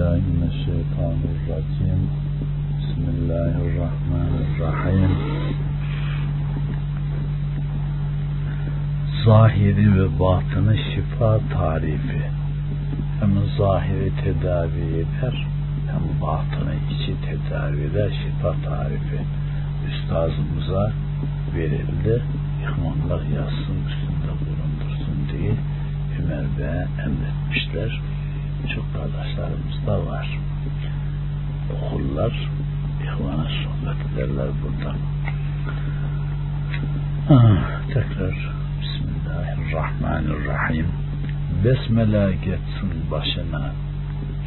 بالله من الشيطان الرجيم بسم الله الرحمن الرحيم Zahiri ve batını şifa tarifi hem zahiri tedavi eder hem batını içi tedavi eder şifa tarifi üstazımıza verildi ihmanlar yazsın üstünde bulundursun diye Ömer Bey'e emretmişler çok kardeşlerimiz de var. Okullar ihvana sohbet ederler burada. Ah, tekrar Bismillahirrahmanirrahim. Besmele geçsin başına,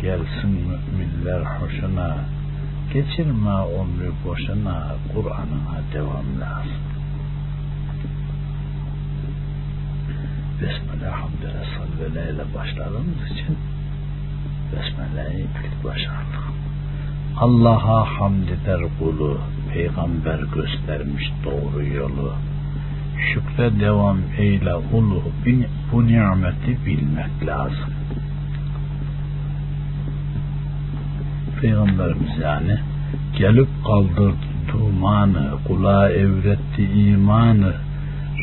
gelsin müminler hoşuna, geçirme ömrü boşuna, Kur'an'a devam lazım. Besmele hamdele salvele ile başladığımız için Besmele'yi ilk başardık. Allah'a hamd eder kulu, peygamber göstermiş doğru yolu. Şükre devam eyle ulu, bu nimeti bilmek lazım. Peygamberimiz yani gelip kaldırdı dumanı, kula evretti imanı,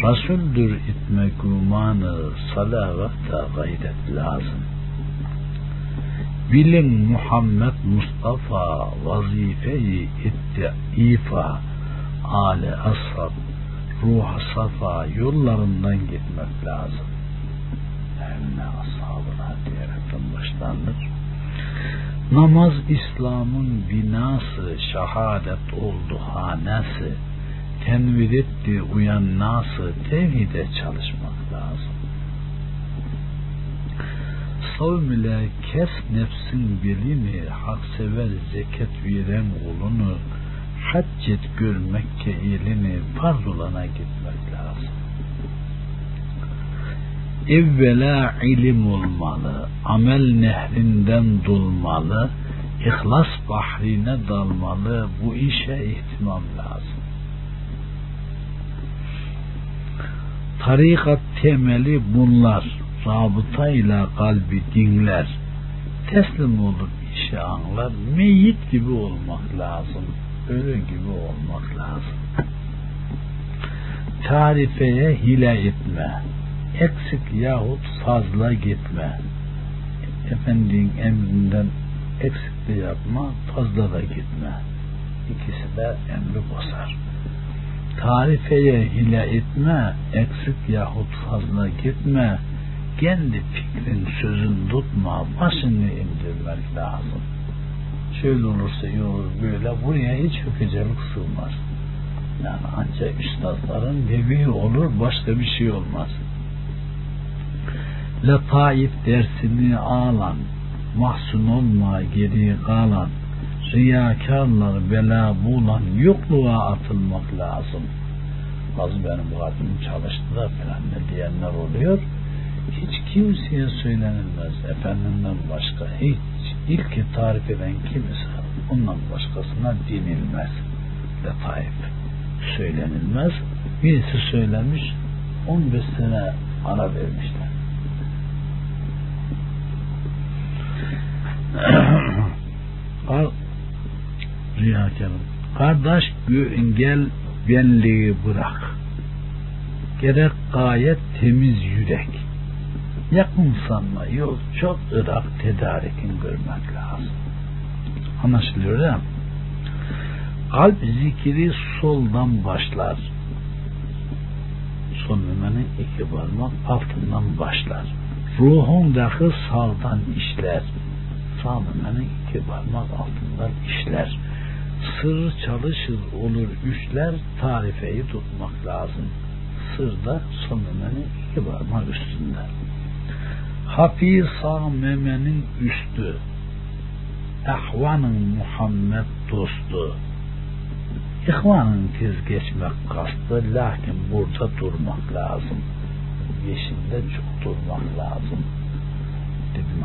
Resuldür itme gumanı, salavata gayret lazım. Bilim Muhammed Mustafa vazifeyi itti ifa ale ashab ruha safa yollarından gitmek lazım. Emne ashabına diyerekten başlanır. Namaz İslam'ın binası, şehadet oldu hanesi, tenvir etti uyan nası, tevhide çalışmak Savm ile kes nefsin belini, hak sever zekat veren kulunu, hac et gör Mekke ilini, farz olana gitmek lazım. Evvela ilim olmalı, amel nehrinden dolmalı, ihlas bahrine dalmalı, bu işe ihtimam lazım. Tarikat temeli bunlar, rabıtayla kalbi dinler, teslim olup işi anlar, meyit gibi olmak lazım, ölü gibi olmak lazım. Tarifeye hile etme, eksik yahut fazla gitme. Efendinin emrinden eksik de yapma, fazla da gitme. İkisi de emri bozar. Tarifeye hile etme, eksik yahut fazla gitme, kendi fikrin sözün tutma, başını indirmek lazım. Şöyle olursa iyi böyle, buraya hiç hükücelik sığmaz. Yani ancak üstadların nevi olur, başka bir şey olmaz. Letaif dersini ağlan, mahzun olma geri kalan, riyakarlar bela bulan yokluğa atılmak lazım. Bazı benim kalbim çalıştılar falan ne diyenler oluyor. Hiç kimseye söylenilmez efendimden başka. Hiç ilk tarif eden kimse ondan başkasına dinilmez. Letaif söylenilmez. Birisi söylemiş 15 sene ara vermişler. riyakarım. Kardeş gel benliği bırak. Gerek gayet temiz yürek. Yakın sanma yol çok ırak tedarikin görmek lazım. Anlaşılıyor değil mi? Kalp zikri soldan başlar. Sol memenin iki parmak altından başlar. Ruhun dahi sağdan işler. Sağ memenin iki parmak altından işler sır çalışır olur üçler tarifeyi tutmak lazım. Sırda son memenin iki parmak üstünde. Hafi sağ memenin üstü. Ehvanın Muhammed dostu. İhvanın tez geçmek kastı lakin burada durmak lazım. Yeşilde çok durmak lazım. Dedim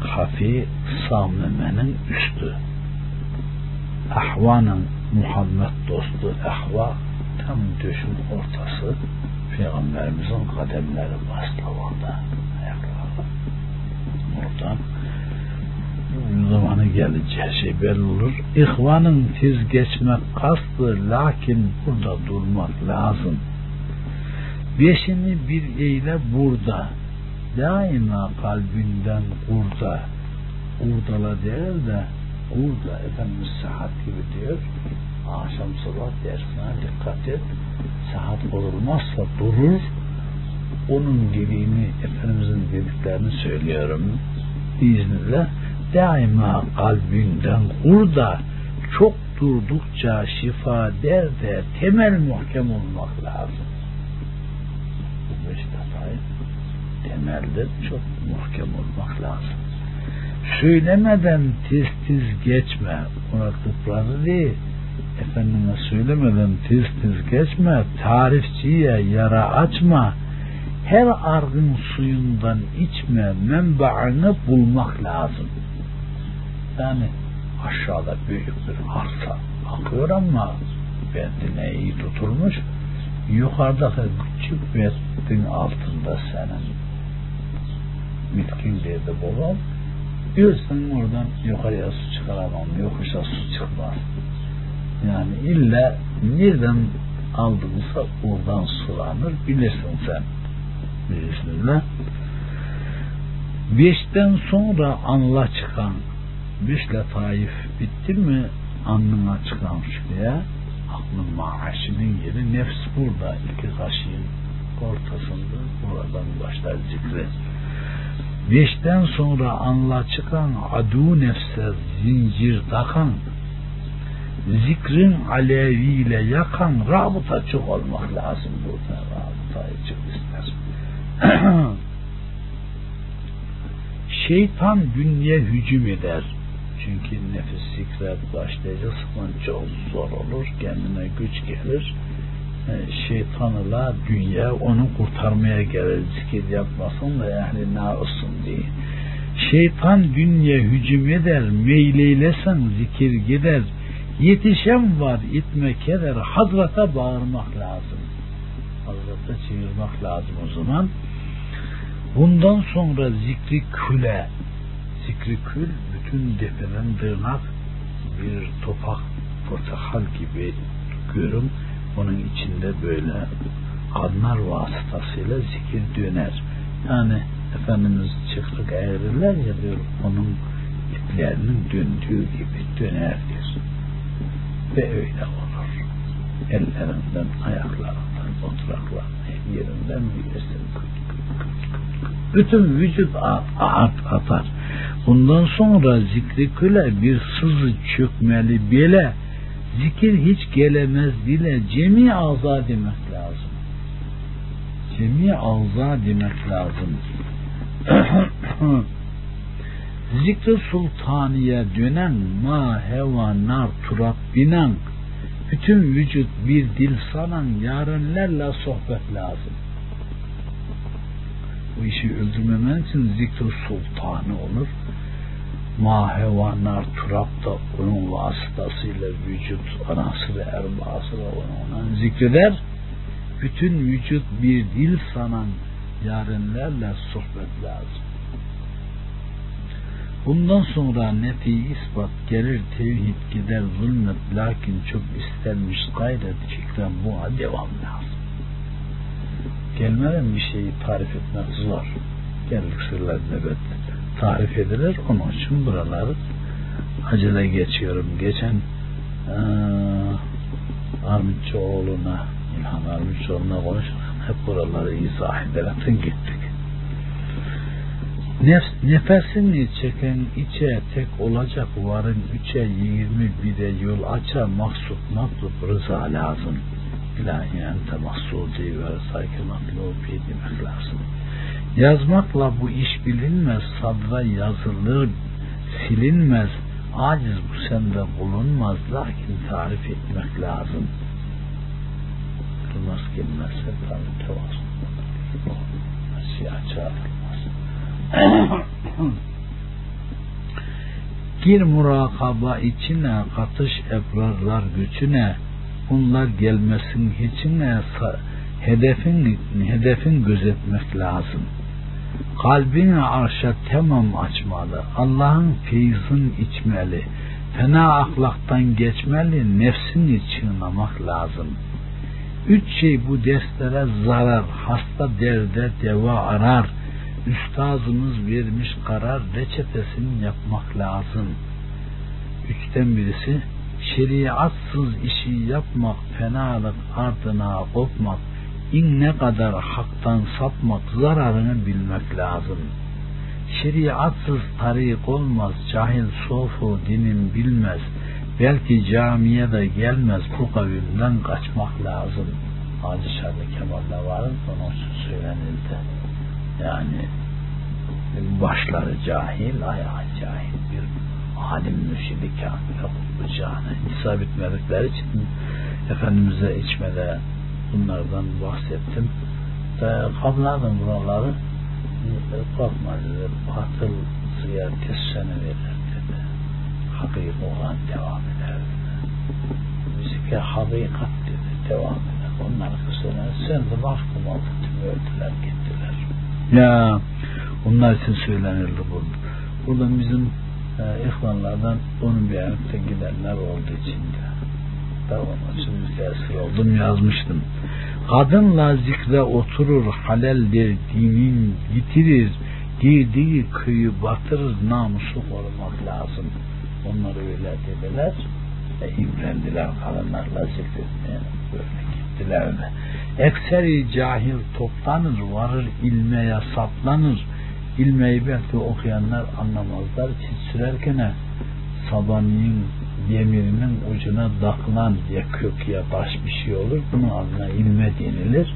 hafi sağ memenin üstü ahvanın Muhammed dostu ehva tam düşün ortası Peygamberimizin kademleri bastı orada ayakları oradan geleceği şey belli olur. İhvanın tiz geçmek kastı lakin burada durmak lazım. Beşini bir eyle burada. Daima kalbinden kurda. Kurdala değil de kurda Efendimiz saat gibi diyor. Akşam sabah dersine dikkat et. Saat bozulmazsa durur. Onun dediğini Efendimizin dediklerini söylüyorum. İzninle daima kalbinden kurda çok durdukça şifa der de temel muhkem olmak lazım. Bu beş detay temelde çok muhkem olmak lazım. Söylemeden tiz tiz geçme. Ona kıpradı değil. Efendime söylemeden tiz tiz geçme. Tarifçiye yara açma. Her argın suyundan içme. Menbaını bulmak lazım. Yani aşağıda büyük bir arsa akıyor ama bendine iyi tutulmuş. Yukarıdaki küçük bendin altında senin bitkin dedi babam. Diyorsun oradan yukarıya su çıkaramam, yokuşa su çıkmaz. Yani illa nereden aldığınızsa oradan sulanır, bilirsin sen. Bismillah. Beşten sonra anla çıkan, beşle taif bitti mi anlına çıkan şuraya, aklın maaşının yeri nefs burada, iki kaşığın ortasında, buradan başlar zikre. Beşten sonra anla çıkan adu nefse zincir takan zikrin aleviyle yakan rabıta çok olmak lazım burada. Rabıtayı çok. Şeytan dünya hücum eder. Çünkü nefis zikre başlayacak zaman zor olur. Kendine güç gelir. Şeytanla dünya onu kurtarmaya gelir. Zikir yapmasın da yani ne olsun diye. Şeytan dünya hücum eder. Meyleylesen zikir gider Yetişen var itmek eder. Hazrata bağırmak lazım. Hazrata çığırmak lazım o zaman. Bundan sonra zikri küle zikri kül bütün defenen tırnak bir topak portakal gibi görüm onun içinde böyle adnar vasıtasıyla zikir döner. Yani Efendimiz çıktık eğriler ya diyor onun iplerinin döndüğü gibi döner diyor ve öyle olur. Ellerinden, ayaklarından, oturaklarından, yerinden bilirsin. Bütün vücut at, at atar. Bundan sonra zikri küle bir sızı çökmeli bile zikir hiç gelemez dile cemi ağza demek lazım. Cemi ağza demek lazım. Zikri sultaniye dönen ma heva nar turab binen bütün vücut bir dil sanan yarenlerle sohbet lazım. Bu işi öldürmemen için zikri sultanı olur. Ma heva nar turab da onun vasıtasıyla vücut anası ve erbası da onu ona zikreder. Bütün vücut bir dil sanan yarenlerle sohbet lazım. Bundan sonra nefi ispat gelir tevhid gider zulmet lakin çok istenmiş gayret fikren buna devam lazım. Gelmeden bir şeyi tarif etmek zor. Geldik sırlar nöbet tarif edilir. Onun için buraları acele geçiyorum. Geçen ee, Armutçuoğlu'na İlhan Armutçuoğlu'na konuşurken hep buraları izah ederek gittik. Nef, nefesini çeken içe tek olacak varın üçe yirmi bire yol açar maksut matlub rıza lazım. İlahi ente maksudi ve sayke matlubi demek lazım. Yazmakla bu iş bilinmez, sadra yazılır, silinmez, aciz bu sende bulunmaz, lakin tarif etmek lazım. Kılmaz gelmezse tabi tevazun. Siyah çağırır. Gir murakaba içine katış ebrarlar gücüne bunlar gelmesin hiçine hedefin hedefin gözetmek lazım. Kalbini arşa tamam açmalı. Allah'ın feyzin içmeli. Fena ahlaktan geçmeli. Nefsini çiğnamak lazım. Üç şey bu derslere zarar. Hasta derde deva arar. Üstazımız vermiş karar. Reçetesini yapmak lazım. Üçten birisi şeriatsız işi yapmak, fenalık ardına kopmak, in ne kadar haktan sapmak zararını bilmek lazım. Şeriatsız tarik olmaz, cahil sofu dinin bilmez, belki camiye de gelmez bu kavimden kaçmak lazım. Hacı Şarlı Kemal'da varız, onun söylenildi. Yani başları cahil, ayağı cahil alim mürşidi kamil okuyacağını isabet etmedikleri için Efendimiz'e içmede bunlardan bahsettim. Kablardan buraları korkma dedi. Batıl ziyareti seni verir dedi. Hakik olan devam eder dedi. Müzike hakikat dedi. Devam eder. Onlar kısırlar. Sen de mahkum oldun. Öldüler gittiler. Ya onlar için söylenirdi bu. Burada bizim e, ihvanlardan onun bir ayakta gidenler olduğu için de ben onun için müteessir oldum yazmıştım. Kadınla zikre oturur haleldir dinin yitirir girdiği köyü batırır namusu korumak lazım. Onları öyle dediler ve imrendiler kadınlarla zikretmeye böyle gittiler de. Ekseri cahil toplanır varır ilmeye saplanır ilmeği belki okuyanlar anlamazlar ki sürerken sabaniyin yemirinin ucuna daklan ya kök ya baş bir şey olur. Bunun adına ilme denilir.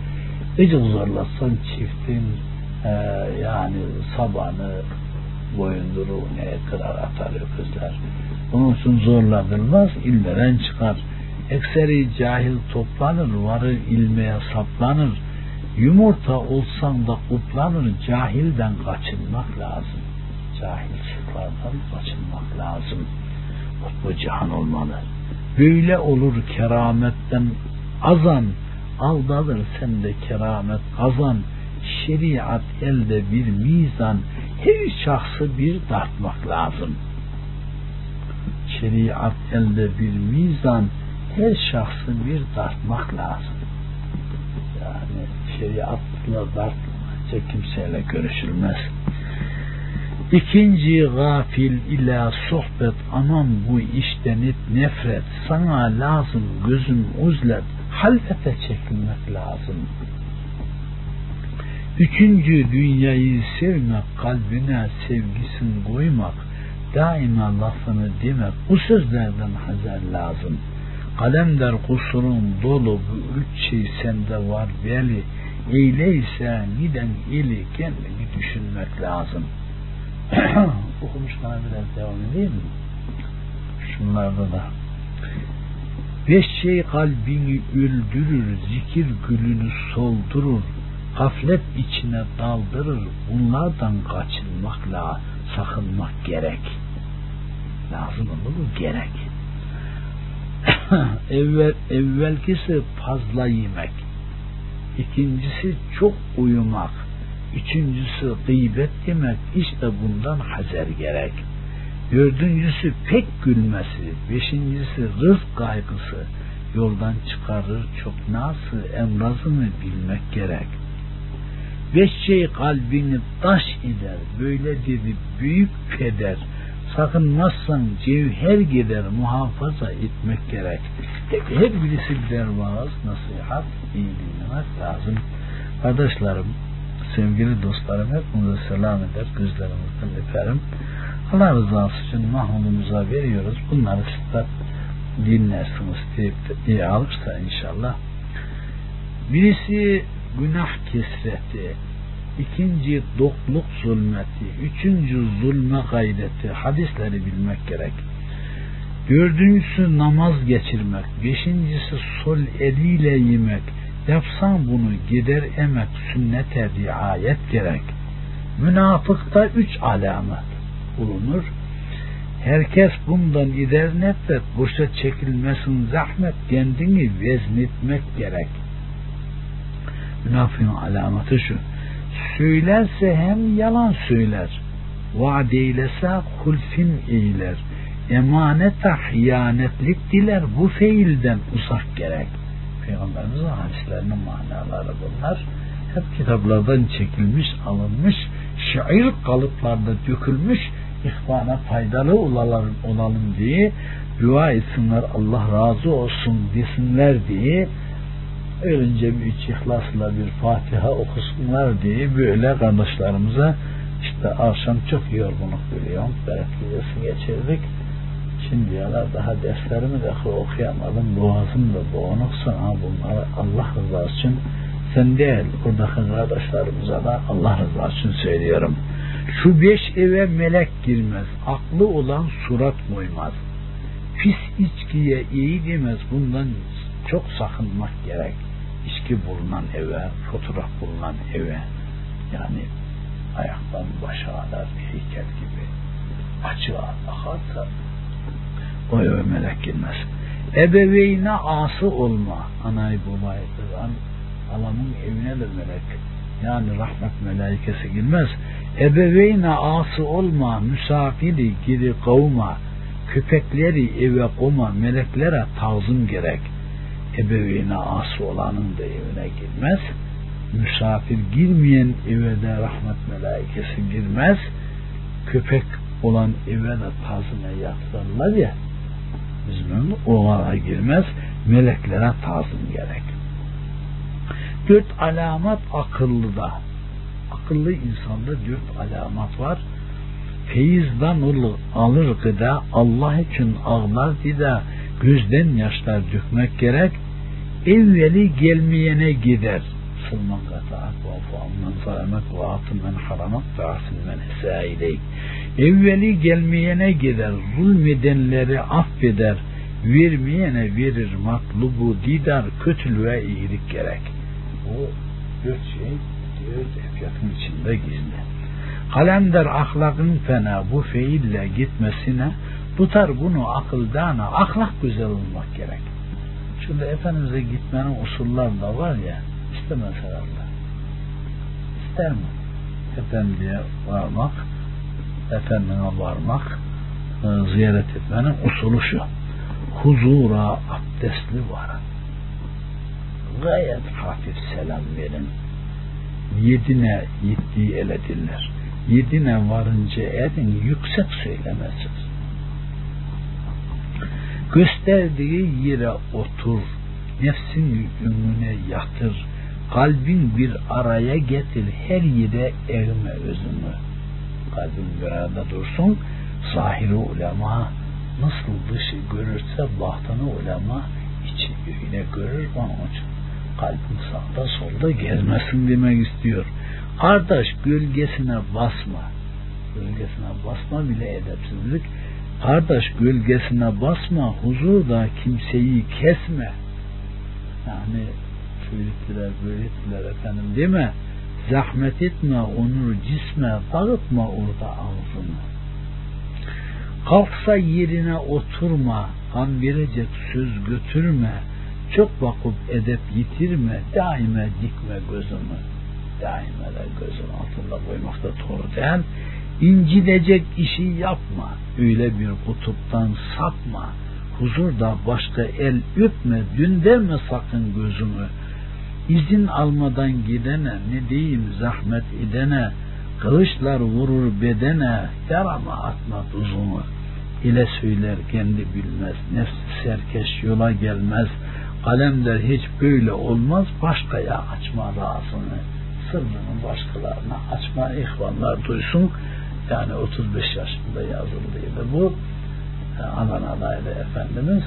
Ece zorlasan çiftin e, yani sabanı boyunduru neye kırar atar öküzler. Onun için zorladılmaz ilmeden çıkar. Ekseri cahil toplanır, varır ilmeye saplanır Yumurta olsan da kutlanır, cahilden kaçınmak lazım. Cahil çıklardan kaçınmak lazım. Bu cihan olmalı. Böyle olur kerametten azan, aldanır sende keramet kazan. Şeriat elde bir mizan, her şahsı bir tartmak lazım. Şeriat elde bir mizan, her şahsı bir tartmak lazım. Yani şeriatla dartlanacak kimseyle görüşülmez. İkinci gafil ila sohbet aman bu işten et nefret sana lazım gözüm uzlet halvete çekilmek lazım. Üçüncü dünyayı sevmek kalbine sevgisini koymak daima lafını demek bu sözlerden hazır lazım. Kalem der kusurun dolu bu üç şey sende var belli eyleyse niden ili kendini düşünmek lazım. Okumuşlar biraz devam edeyim mi? Şunlarda da. Beş şey kalbini öldürür, zikir gülünü soldurur, gaflet içine daldırır, bunlardan kaçınmakla sakınmak gerek. Lazım olur gerek. Evvel, evvelkisi fazla yemek, İkincisi çok uyumak. Üçüncüsü gıybet demek. İşte bundan hazer gerek. Dördüncüsü pek gülmesi. Beşincisi rızk kaygısı. Yoldan çıkarır çok nasıl emrazını bilmek gerek. Beş şey kalbini taş eder. Böyle dedi büyük peder sakınmazsan cevher gider muhafaza etmek gerek. Her birisi birer vaaz, nasihat, iyi dinlemek lazım. Kardeşlerim, sevgili dostlarım hepinize selam eder, gözlerimizden öperim. Allah rızası için mahmudumuza veriyoruz. Bunları sizler dinlersiniz deyip de iyi alırsa inşallah. Birisi günah kesreti, ikinci dokluk zulmeti, üçüncü zulme gayreti, hadisleri bilmek gerek. Dördüncüsü namaz geçirmek, beşincisi sol eliyle yemek, yapsan bunu gider emek, sünnete riayet gerek. Münafıkta üç alamet bulunur. Herkes bundan gider nefret, boşa çekilmesin zahmet, kendini veznetmek gerek. Münafığın alameti şu, söylerse hem yalan söyler. Vaad eylese hulfin eyler. Emanete hıyanetlik diler. Bu feilden uzak gerek. Peygamberimizin hadislerinin manaları bunlar. Hep kitaplardan çekilmiş, alınmış, şair kalıplarda dökülmüş, ihvana faydalı olalım, olalım diye dua etsinler, Allah razı olsun desinler diye önce bir üç ihlasla bir Fatiha okusunlar diye böyle kardeşlerimize işte akşam çok yorgunluk biliyorum. Berekli geçirdik. Şimdi yalar daha derslerimi de okuyamadım. Boğazım da boğunuksa bunları Allah rızası için sen değil buradaki kardeşlerimize de Allah rızası için söylüyorum. Şu beş eve melek girmez. Aklı olan surat koymaz. Pis içkiye iyi demez. Bundan çok sakınmak gerek. İçki bulunan eve, fotoğraf bulunan eve. Yani ayaktan baş ağlar, heykel gibi açığa bakarsa o eve melek girmez. Ebeveyne ası olma. Anayı babayı kızan alanın evine de melek yani rahmet melaikesi girmez. Ebeveyne ası olma, misafiri giri kavma, köpekleri eve koma, meleklere tazım gerek. Ebeveyne ası olanın da evine girmez. Misafir girmeyen eve de rahmet melaikesi girmez. Köpek olan eve de tazime yatırırlar ya, bizim onlara girmez, meleklere tazım gerek. Dört alamat akıllıda. Akıllı insanda dört alamat var. Feyizdan alır gıda, Allah için ağlar dida, gözden yaşlar dökmek gerek, evveli gelmeyene gider. Sılman kata'at ve fuamman zalemek ve atından haramak ve asilmen esaileyk. Evveli gelmeyene gider, zulmedenleri affeder, vermeyene verir matlubu didar, kötülüğe iyilik gerek. Bu dört şey dört efyatın içinde gizli. Kalender ahlakın fena bu fiille gitmesine tutar bunu akıldan ahlak güzel olmak gerek. Şimdi Efendimiz'e gitmenin usulları da var ya istemez herhalde. İster mi? Efendiye varmak, Efendine varmak, e, ziyaret etmenin usulü şu. Huzura abdestli varın. Gayet hafif selam verin. Yedine yettiği eledirler. Yedine varınca edin yüksek söylemesiz. Gösterdiği yere otur, nefsin önüne yatır, kalbin bir araya getir, her yere evme özünü. Kalbin bir arada dursun, zahiri ulema nasıl dışı görürse bahtını ulema içi öyle görür onun için. Kalbin sağda solda gezmesin demek istiyor. Kardeş gölgesine basma. Gölgesine basma bile edepsizlik Kardeş gölgesine basma, huzurda kimseyi kesme. Yani şöyle böyle efendim değil mi? Zahmet etme, onur cisme, dağıtma orada ağzını. Kalksa yerine oturma, kan verecek söz götürme, çok bakıp edep yitirme, daime dikme gözümü. Daime de gözün altında koymakta doğru İncidecek işi yapma. Öyle bir kutuptan sapma. Huzurda başka el öpme. Dün deme sakın gözümü. İzin almadan gidene ne diyeyim zahmet edene. Kılıçlar vurur bedene. Yarama atma tuzumu. İle söyler kendi bilmez. Nefsi serkeş yola gelmez. Kalemler hiç böyle olmaz. Başkaya açma razını. Sırrını başkalarına açma ihvanlar duysun yani 35 yaşında yazıldıydı bu. Adana'daydı Efendimiz.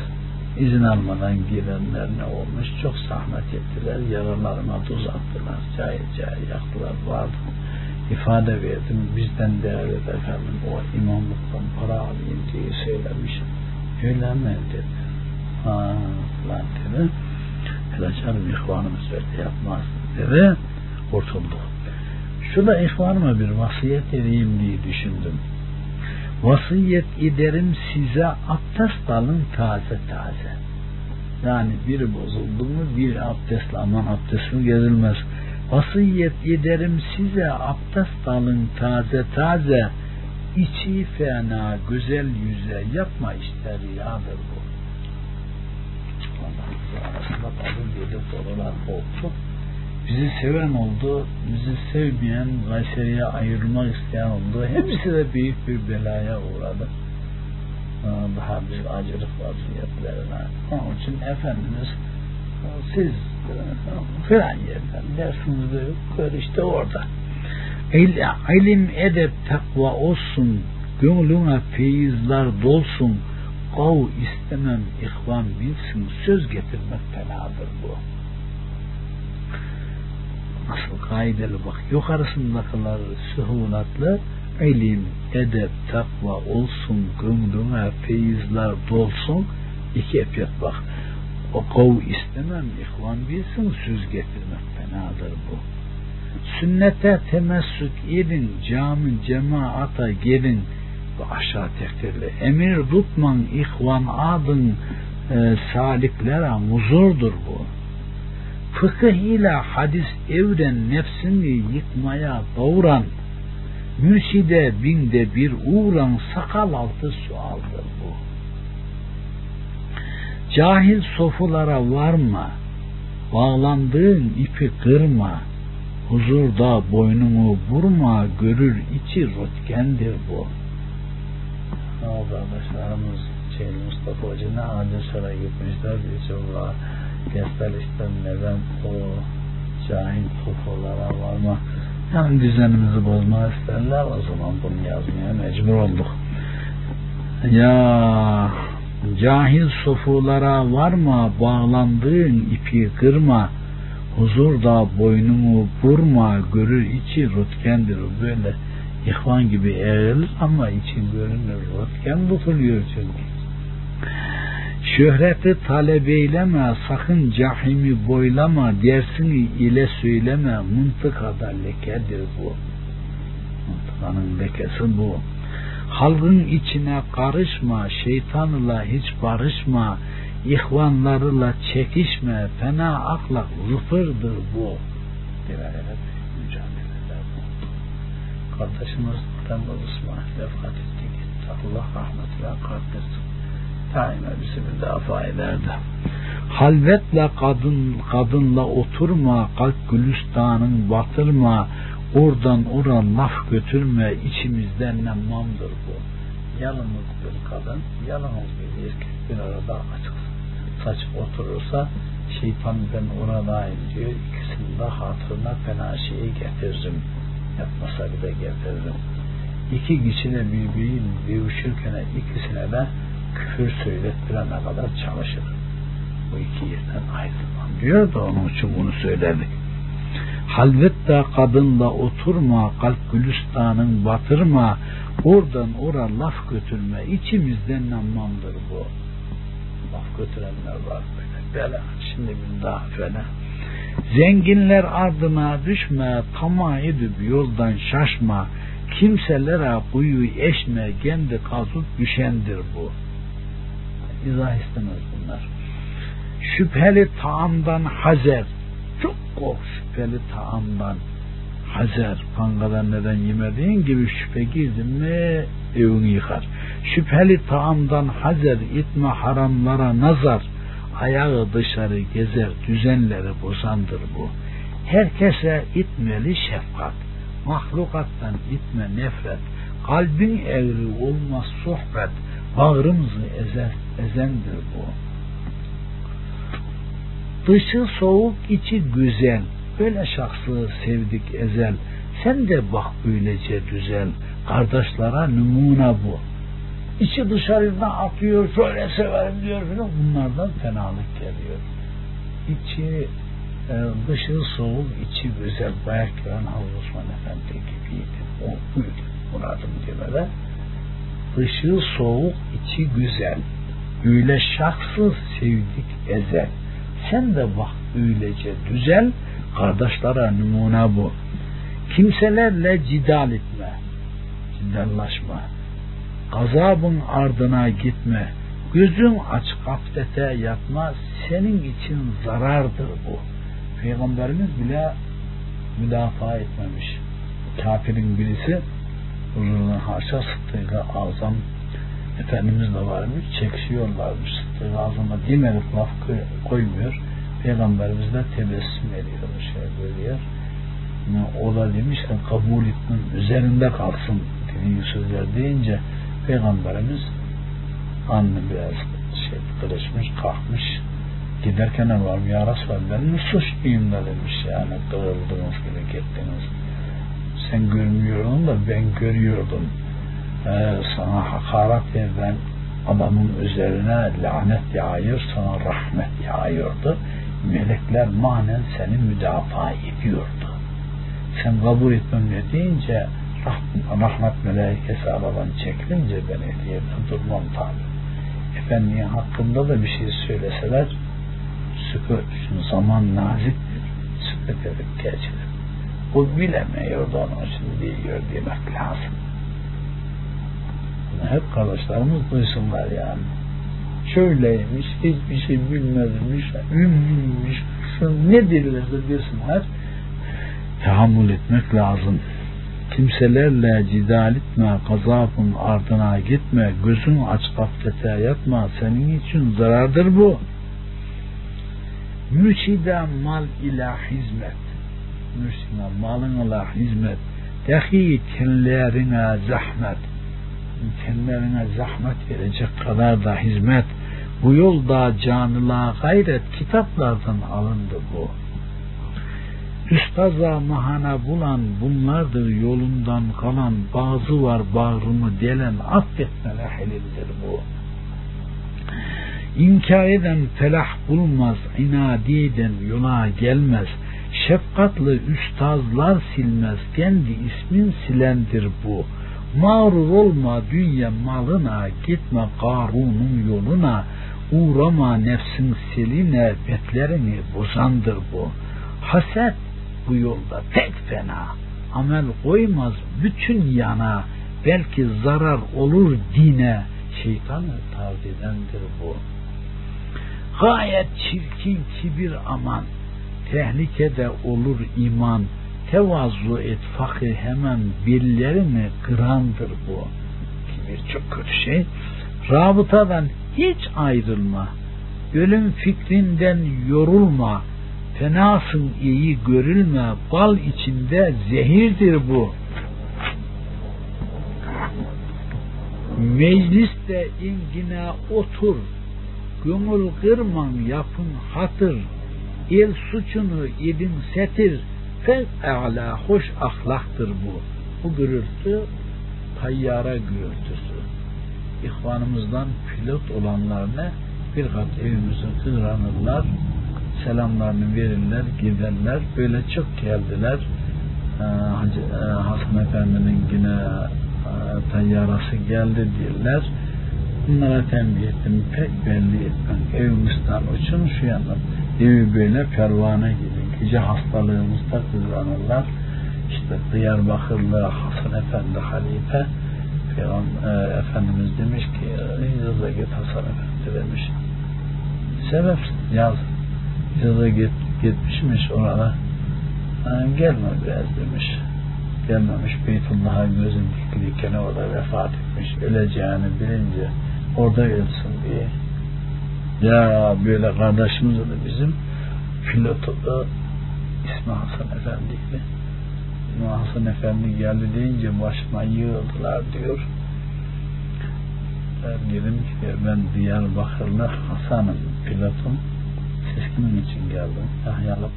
izin almadan girenler ne olmuş? Çok zahmet ettiler. Yaralarına tuz attılar. Cahil cahil yaktılar. Vardı. ifade verdim. Bizden değerli efendim o imamlıktan para alayım diye söylemiş. Öyle mi dedi. Ha falan dedi. Hele canım ihvanımız öyle yapmaz dedi. Kurtulduk. Şurada ihvanıma bir vasiyet edeyim diye düşündüm. Vasiyet ederim size abdest alın taze taze. Yani biri bozuldu mu bir abdestle aman abdest mi gezilmez. Vasiyet ederim size abdest alın taze taze içi fena güzel yüze yapma işte riyadır bu. Allah arasında kadın dedi sorular oldu. Bizi seven oldu, bizi sevmeyen, Kayseri'ye ayrılmak isteyen oldu. Hepsi de büyük bir belaya uğradı. Daha bir acılık vaziyetlerine. Onun için Efendimiz siz filan yerden dersiniz yok. İşte orada. İlim, edep, takva olsun, gönlüne feyizler dolsun, kav istemem, ihvan bilsin, söz getirmek fenadır bu. Nasıl kaideli bak, yukarısındakiler sühunatlı, ilim, edep, takva olsun, gönlüne feyizler dolsun, iki epyat bak. O kav istemem, ihvan bilsin, söz getirmek fenadır bu sünnete temessük edin, cami cemaata gelin ve aşağı tektirli. Emir tutman ihvan adın e, saliklere muzurdur bu. Fıkıh ile hadis evren nefsini yıkmaya doğuran, mürşide binde bir uğran sakal altı sualdır bu. Cahil sofulara varma, bağlandığın ipi kırma, huzurda boynunu vurma görür içi rötkendir bu. Ne oldu arkadaşlarımız şey, Mustafa Hoca ne acil sonra gitmişler birçokla Gestalist'ten neden o cahil tofolara varma? Hem düzenimizi bozma isterler o zaman bunu yazmaya mecbur olduk. Ya cahil sofulara varma bağlandığın ipi kırma huzurda boynumu vurma görür içi rutkendir böyle ihvan gibi eğrilir ama için görünür rutken tutuluyor çünkü şöhreti talep eyleme sakın cahimi boylama dersini ile söyleme mıntıkada lekedir bu mıntıkanın lekesi bu halkın içine karışma şeytanla hiç barışma ihvanlarıyla çekişme, fena aklak zıfırdır bu. Dilerek mücadeleler bu. Kardeşimiz Temmuz İsmail vefat etti. Allah rahmetine kalktırsın. Daima bizi müdafaa ederdi. Halvetle kadın kadınla oturma, kalp gülistanın batırma, oradan ora laf götürme, içimizden nemmamdır bu. Yalnız bir kadın, yalnız bir erkek bir arada açık saçıp oturursa şeytan ben oradayım diyor. İkisinin de hatırına fena şeyi getiririm. Yapmasa bile getiririm. İki kişiyle birbiriyle dövüşürken ikisine de küfür söylettirene kadar çalışır. Bu iki yerden ayrılmam diyor da onun için bunu söyledik. Halvette kadınla oturma, kalp gülistanın batırma, oradan ora laf götürme, içimizden nammandır bu laf götürenler var böyle. Bela. Şimdi bir daha böyle. Zenginler ardına düşme, tamah edip yoldan şaşma, kimselere kuyu eşme, kendi kazıp düşendir bu. İzah istemez bunlar. Şüpheli taamdan hazer, çok kork şüpheli taamdan hazer, pangadan neden yemediğin gibi şüphe girdin mi evini yıkar. Şüpheli taamdan hazer itme haramlara nazar, ayağı dışarı gezer düzenleri bozandır bu. Herkese itmeli şefkat, mahlukattan itme nefret, kalbin eğri olmaz sohbet, bağrımızı ezer, ezendir bu. Dışı soğuk, içi güzel, böyle şahsı sevdik ezel, sen de bak böylece düzel, kardeşlere numune bu içi dışarıdan atıyor, şöyle severim diyor falan. Bunlardan fenalık geliyor. İçi e, dışı soğuk, içi güzel. Bayakkiran Havuz Osman Efendi gibiydi. O buydu. Muradım demede. Dışı soğuk, içi güzel. Öyle şahsız sevdik ezel. Sen de bak öylece düzel. Kardeşlere numune bu. Kimselerle cidal etme. Cidallaşma Azabın ardına gitme. Gözün aç gaflete yatma. Senin için zarardır bu. Peygamberimiz bile müdafaa etmemiş. Kafirin birisi huzuruna haşa sıddık azam Efendimiz de varmış, çekişiyorlarmış. Sıddık azama demedi laf koymuyor. Peygamberimiz de tebessüm ediyor, şey görüyor. O da demiş ki kabul etmem üzerinde kalsın dediği sözler deyince Peygamberimiz anne biraz şey kırışmış, kalkmış. Giderken ne var? Ya Resulallah mi suçluyum da demiş yani kırıldınız gibi gittiniz. Sen görmüyordun da ben görüyordum. Ee, sana hakaret eden adamın üzerine lanet yağıyor, sana rahmet yağıyordu. Melekler manen seni müdafaa ediyordu. Sen kabul etmem ne deyince rahmet melaikesi aradan çekilince ben ehliyemden durmam tabi. Efendinin hakkında da bir şey söyleseler sükut, zaman naziktir. Sükut edip geçilir. Bu bilemiyordu onun için biliyor demek lazım. Hep kardeşlerimiz duysunlar yani. Şöyleymiş, hiçbir şey bilmezmiş, ünlüymüş, şu ne dillerse desinler, tahammül etmek lazım kimselerle cidal etme, gazabın ardına gitme, gözün aç gaflete yatma, senin için zarardır bu. Mürşide mal ila hizmet, mürşide malın ila hizmet, dahi kendilerine zahmet, kendilerine zahmet verecek kadar da hizmet, bu yolda canıla gayret kitaplardan alındı bu Üstaza mahana bulan bunlardır yolundan kalan bazı var bağrımı delen affetme lehelimdir bu. İnkar eden felah bulmaz, inadi eden yola gelmez. Şefkatlı üstazlar silmez, kendi ismin silendir bu. Mağrur olma dünya malına, gitme Karun'un yoluna, uğrama nefsin seline, betlerini bozandır bu. Haset bu yolda pek fena. Amel koymaz bütün yana. Belki zarar olur dine. Şeytanı tavsiyedendir bu. Gayet çirkin kibir aman. Tehlikede olur iman. Tevazu et fakir hemen birilerini kırandır bu. Kibir çok kötü şey. Rabıtadan hiç ayrılma. Ölüm fikrinden yorulma fenasın iyi görülme bal içinde zehirdir bu mecliste ingine otur gönül kırman yapın hatır el suçunu idin setir fev'ala hoş ahlaktır bu bu gürültü tayyara gürültüsü ihvanımızdan pilot olanlar ne bir kat evimizi kıranırlar selamlarını verirler, giderler. Böyle çok geldiler. Ee, Hacı, e, Hasan Efendi'nin yine e, tayyarası geldi diyorlar. Bunlara tembih ettim. Pek belli etmem. Evimizden uçun şu yana. Böyle pervane gibi. Gece hastalığımızda kullanırlar. İşte Diyarbakırlı Hasan Efendi halife Peygamber e, Efendimiz demiş ki Hicaz'a git Hasan Efendi demiş. Sebep yaz Yaza git, gitmişmiş orada. Yani gelme biraz demiş. Gelmemiş Beytullah'a gözün dikiliyken orada vefat etmiş. Öleceğini bilince orada ölsün diye. Ya böyle kardeşimiz oldu bizim pilotu da İsmi Hasan Efendi'ydi. İsmi Hasan Efendi geldi deyince başıma yığıldılar diyor. Ben dedim ki ben Diyarbakırlı Hasan'ım pilotum siz kimin için geldin? Yahyalı